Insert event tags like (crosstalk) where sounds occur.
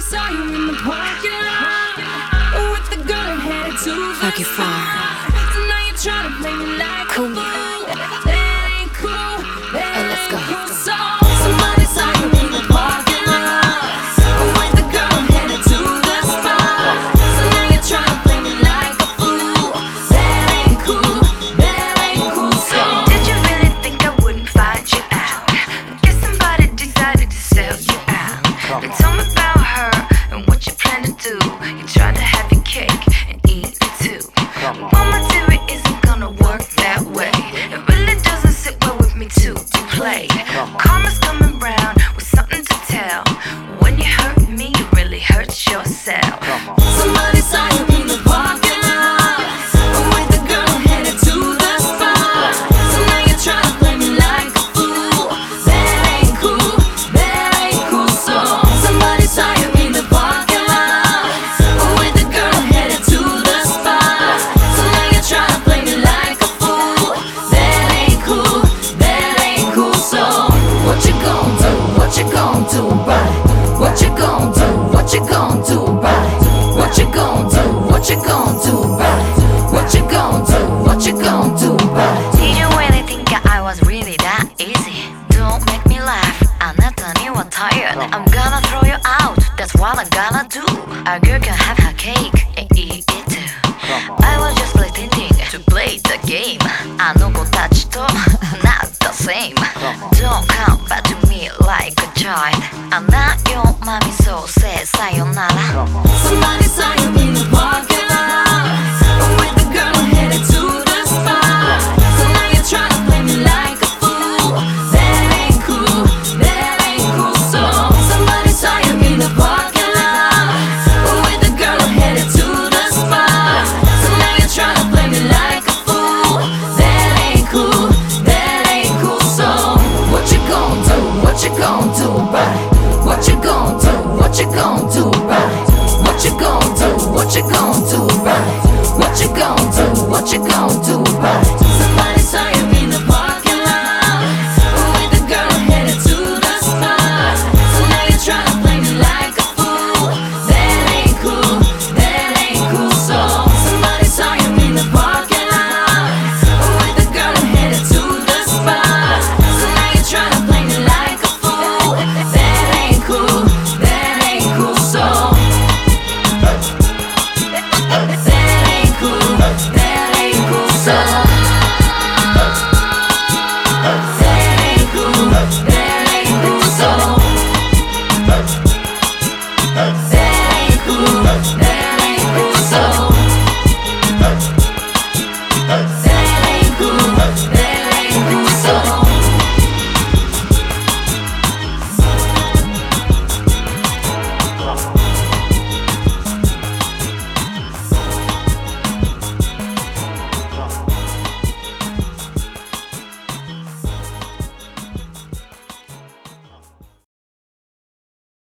thought I saw you in the parking lot with the headed to the Fuck far. Now you're trying to play me like cool. a. You try to have the cake. be that easy. Don't make me laugh. I not you are tired. I'm gonna throw you out. That's what I'm gonna do. A girl can have her cake and eat it too. I was just pretending to play the game. I know go touch to (laughs) not the same. Don't come back to me like a child. I'm not your mommy, so say sayonara.